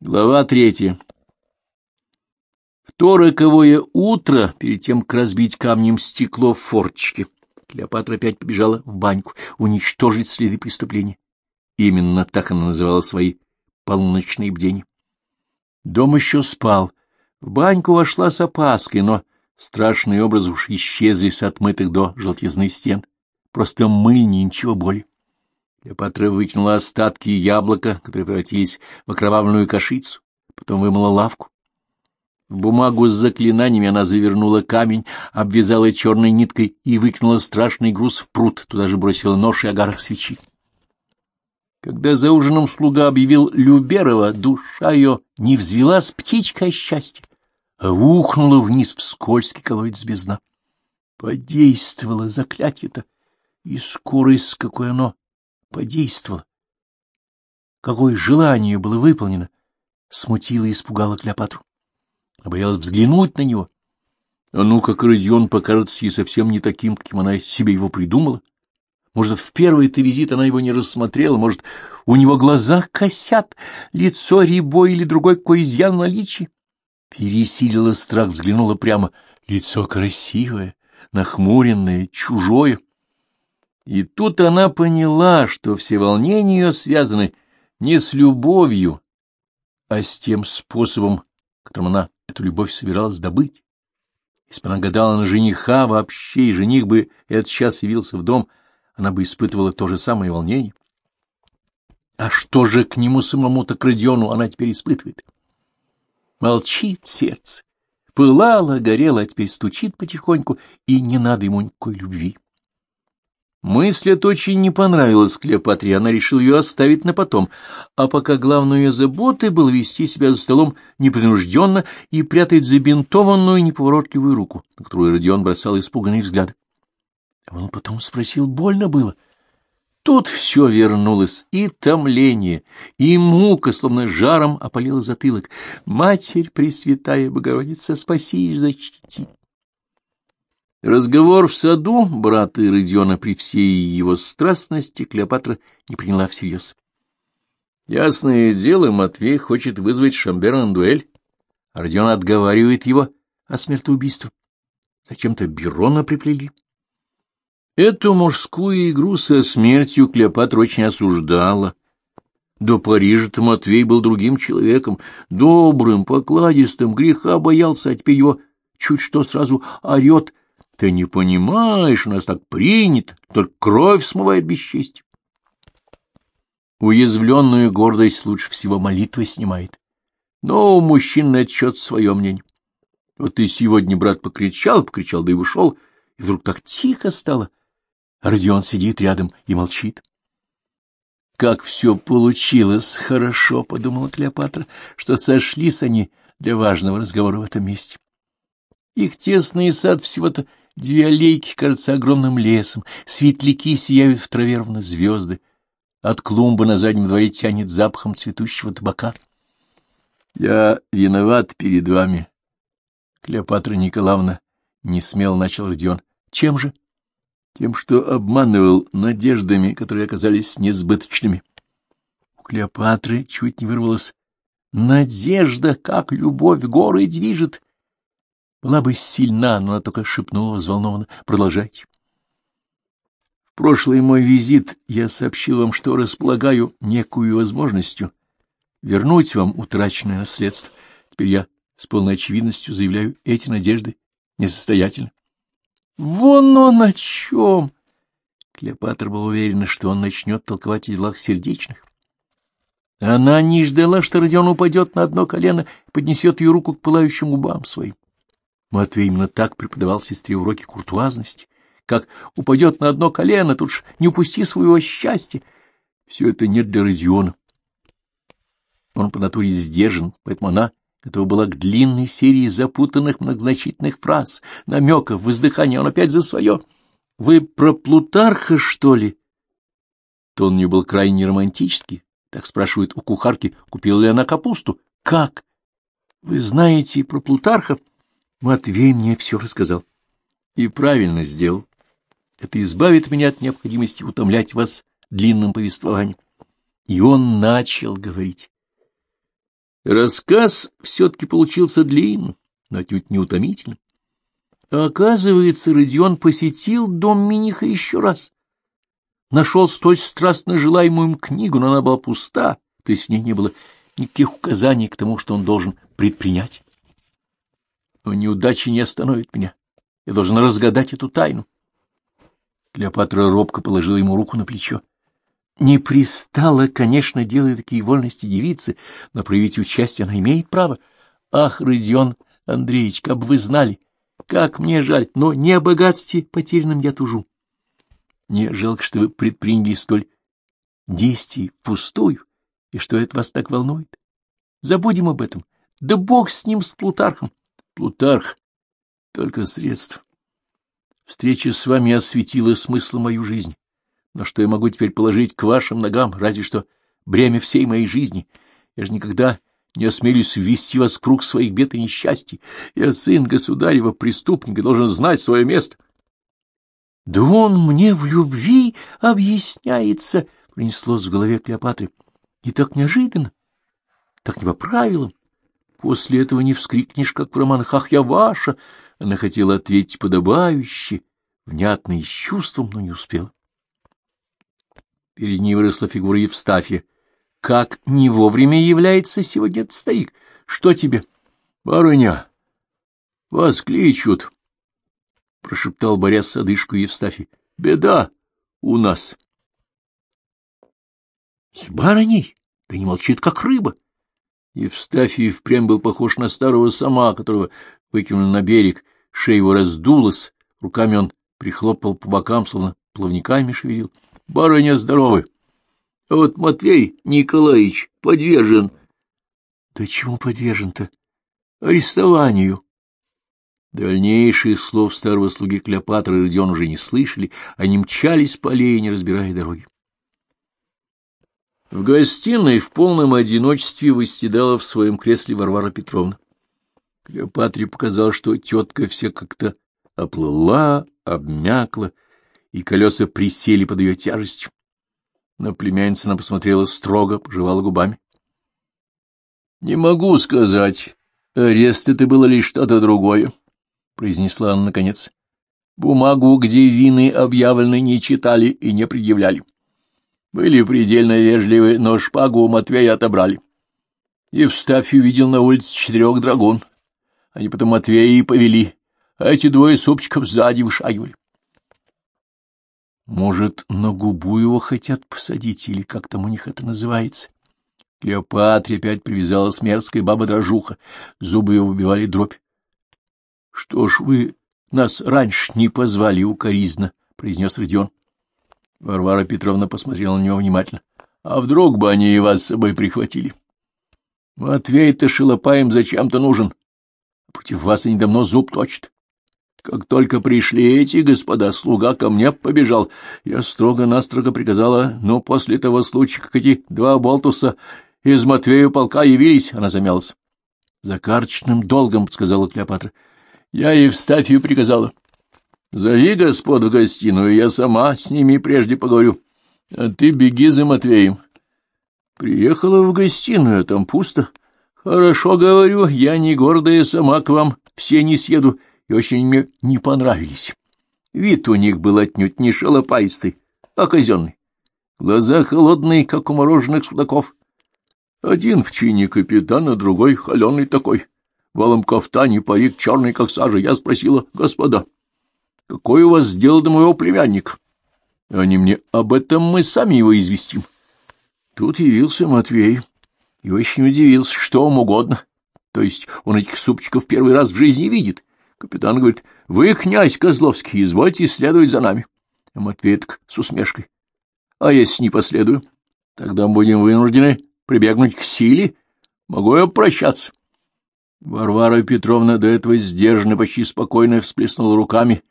Глава третья. В то роковое утро, перед тем, как разбить камнем стекло в форточке, Клеопатра опять побежала в баньку уничтожить следы преступления. Именно так она называла свои полуночные бдения. Дом еще спал. В баньку вошла с опаской, но страшные образы уж исчезли с отмытых до желтизны стен. Просто мыльни, ничего более. Клеопатра выкинула остатки яблока, которые превратились в окровавленную кашицу, потом вымыла лавку. В бумагу с заклинаниями она завернула камень, обвязала черной ниткой и выкинула страшный груз в пруд, туда же бросила нож и огарок свечи. Когда за ужином слуга объявил Люберова, душа ее не взвелась птичка счастья, а ухнула вниз в скользкий колодец без дна. Подействовало заклятие-то, и скорость, какой оно подействовало. Какое желание было выполнено, смутило и испугало Клеопатру. Боялась взглянуть на него. А ну, как Родион покажется ей совсем не таким, каким она себе его придумала. Может, в первый-то визит она его не рассмотрела, может, у него глаза косят, лицо рябой или другой какой изъян наличии. Пересилила страх, взглянула прямо. Лицо красивое, нахмуренное, чужое. И тут она поняла, что все волнения ее связаны не с любовью, а с тем способом, которым она эту любовь собиралась добыть. Если бы она гадала на жениха вообще, и жених бы этот час явился в дом, она бы испытывала то же самое волнение. А что же к нему самому-то, к Родиону, она теперь испытывает? Молчит сердце, пылало, горело, а теперь стучит потихоньку, и не надо ему никакой любви. Мысль эта очень не понравилась Клеопатре, она решила ее оставить на потом, а пока главной ее заботой было вести себя за столом непринужденно и прятать забинтованную неповоротливую руку, на которую Родион бросал испуганный взгляд. Он потом спросил, больно было. Тут все вернулось, и томление, и мука, словно жаром опалила затылок. Матерь Пресвятая Богородица, спаси и защити. Разговор в саду брата Иродиона при всей его страстности Клеопатра не приняла всерьез. Ясное дело, Матвей хочет вызвать Шамбера на дуэль, а Родион отговаривает его о смертоубийстве. Зачем-то Берона приплели. Эту мужскую игру со смертью Клеопатра очень осуждала. До Парижа-то Матвей был другим человеком, добрым, покладистым, греха боялся, а теперь его чуть что сразу орет — ты не понимаешь, у нас так принято, только кровь смывает бесчестье. Уязвленную гордость лучше всего молитва снимает. Но у мужчин на отчет свое мнение. Вот и сегодня брат покричал, покричал, да и ушел, и вдруг так тихо стало. Родион сидит рядом и молчит. Как все получилось хорошо, — подумала Клеопатра, — что сошлись они для важного разговора в этом месте. Их тесный сад всего-то Две аллейки кажутся огромным лесом, светляки сияют в траве ровно звезды. От клумбы на заднем дворе тянет запахом цветущего табака. Я виноват перед вами. Клеопатра Николаевна не смел начал Родион. Чем же? Тем, что обманывал надеждами, которые оказались несбыточными. У Клеопатры чуть не вырвалось. Надежда, как любовь горы движет. Была бы сильна, но она только шепнула взволнованно. Продолжайте. В прошлый мой визит я сообщил вам, что располагаю некую возможностью вернуть вам утраченное наследство. Теперь я с полной очевидностью заявляю, эти надежды несостоятельны. Вон он о чем! Клеопатра был уверена, что он начнет толковать о делах сердечных. Она не ждала, что Родион упадет на одно колено и поднесет ее руку к пылающим губам своим. Матвей именно так преподавал сестре уроки куртуазности. Как упадет на одно колено, тут ж не упусти своего счастья. Все это нет для Родиона. Он по натуре сдержан, поэтому она готова была к длинной серии запутанных многозначительных фраз, намеков, воздыхания. Он опять за свое. «Вы про Плутарха, что ли?» Тон не был крайне романтический. Так спрашивает у кухарки, купила ли она капусту. «Как? Вы знаете про Плутарха?» Матвей мне все рассказал. И правильно сделал. Это избавит меня от необходимости утомлять вас длинным повествованием. И он начал говорить. Рассказ все-таки получился длинным, но отнюдь неутомительным. Оказывается, Родион посетил дом Миниха еще раз. Нашел столь страстно желаемую им книгу, но она была пуста, то есть в ней не было никаких указаний к тому, что он должен предпринять. Но неудачи не остановит меня. Я должен разгадать эту тайну. Клеопатра робко положила ему руку на плечо. Не пристала, конечно, делая такие вольности девицы, но проявить участие она имеет право. Ах, Родион Андреевич, как бы вы знали, как мне жаль, но не о богатстве потерянном я тужу. Мне жалко, что вы предприняли столь действий пустую, и что это вас так волнует. Забудем об этом. Да бог с ним, с Плутархом. Плутарх — только средство. Встреча с вами осветила смысл мою жизнь. Но что я могу теперь положить к вашим ногам, разве что бремя всей моей жизни? Я же никогда не осмелюсь ввести вас в круг своих бед и несчастий. Я сын государева преступника, должен знать свое место. — Да он мне в любви объясняется, — пронеслось в голове Клеопатры. И так неожиданно, так не по правилам. После этого не вскрикнешь, как в романах «Ах, я ваша!» Она хотела ответить подобающе, внятно и с чувством, но не успела. Перед ней выросла фигура Евстафия. — Как не вовремя является сегодня этот старик? Что тебе? — Барыня, вас кличут, — прошептал, борясь с одышку Евстафий. — Беда у нас. — С барыней? Да не молчит, как рыба. Евстафий впрямь был похож на старого сама, которого выкинули на берег. Шея его раздулась, руками он прихлопал по бокам, словно плавниками шевелил. — Барыня здоровы. А вот Матвей Николаевич подвержен. — Да чему подвержен-то? — Арестованию. Дальнейших слов старого слуги Клеопатры Родион уже не слышали, они мчались по аллее, не разбирая дороги. В гостиной в полном одиночестве восседала в своем кресле Варвара Петровна. Клеопатре показалось, что тетка вся как-то оплыла, обмякла, и колеса присели под ее тяжестью. На племянницу она посмотрела строго, пожевала губами. — Не могу сказать. Арест это было лишь что-то другое, — произнесла она наконец. Бумагу, где вины объявлены, не читали и не предъявляли. Были предельно вежливы, но шпагу у Матвея отобрали. Евстафий увидел на улице четырех драгун. Они потом Матвея и повели, а эти двое супчиков сзади вышагивали. Может, на губу его хотят посадить, или как там у них это называется? Клеопатре опять привязалась мерзкая баба-дрожуха, зубы ее выбивали дробь. — Что ж вы нас раньше не позвали укоризно, — произнес Родион. Варвара Петровна посмотрела на него внимательно. — А вдруг бы они и вас с собой прихватили? Матвей-то шелопаем зачем-то нужен. Против вас они давно зуб точат. Как только пришли эти господа, слуга ко мне побежал. Я строго-настрого приказала, но после того случая, как эти два болтуса из Матвея полка явились, она замялась. — За карточным долгом, — сказала Клеопатра. — Я Евстафию приказала. — Зови господ в гостиную, я сама с ними прежде поговорю. А ты беги за Матвеем. Приехала в гостиную, там пусто. Хорошо говорю, я не гордая сама к вам, все не съеду и очень мне не понравились. Вид у них был отнюдь не шалопайстый, а казенный. Глаза холодные, как у мороженых судаков. Один в чине капитана, другой холеный такой. Валом кафтане, парик черный, как сажа. Я спросила, господа, какой у вас дело до моего племянника? Они мне, об этом мы сами его известим. Тут явился Матвей и очень удивился, что вам угодно. То есть он этих супчиков первый раз в жизни видит. Капитан говорит, — Вы, князь Козловский, извольте следовать за нами. А Матвей так с усмешкой. — А если не последую? Тогда будем вынуждены прибегнуть к силе. Могу я прощаться? Варвара Петровна до этого сдержанно, почти спокойно всплеснула руками,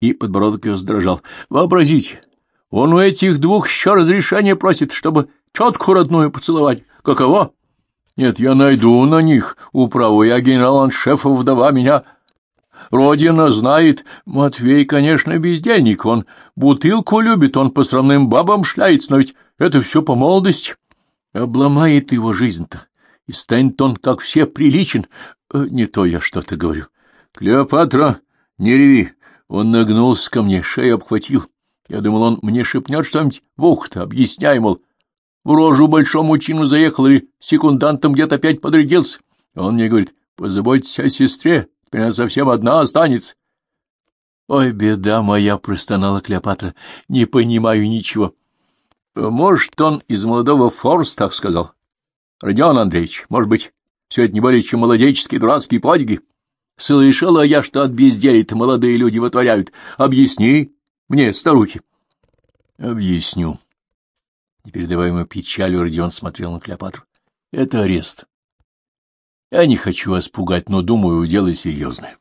и подбородок ее сдрожал. — Вообразите, он у этих двух еще разрешения просит, чтобы четку родную поцеловать. Каково? Нет, я найду на них управу. Я генерал-аншефов вдова, меня Родина знает, Матвей, конечно, бездельник, он бутылку любит, он по срамным бабам шляется, но ведь это все по молодости. Обломает его жизнь-то, и станет он, как все, приличен. Э, не то я что-то говорю. Клеопатра, не реви. Он нагнулся ко мне, шею обхватил. Я думал, он мне шепнет что-нибудь в ухо, объясняй, мол, в рожу большому чину заехал или секундантом где-то опять подрядился. Он мне говорит, позаботьтесь о сестре, теперь она совсем одна останется. — Ой, беда моя, — простонала Клеопатра, — не понимаю ничего. — Может, он из молодого Форс так сказал? — Родион Андреевич, может быть, все это не более чем молодеческие дурацкие подвиги? Слышала я, что от безделия-то молодые люди вытворяют. Объясни мне, старухи. — Объясню. Непередаваемой печалью Родион смотрел на Клеопатру. — Это арест. Я не хочу вас пугать, но, думаю, дело серьезное.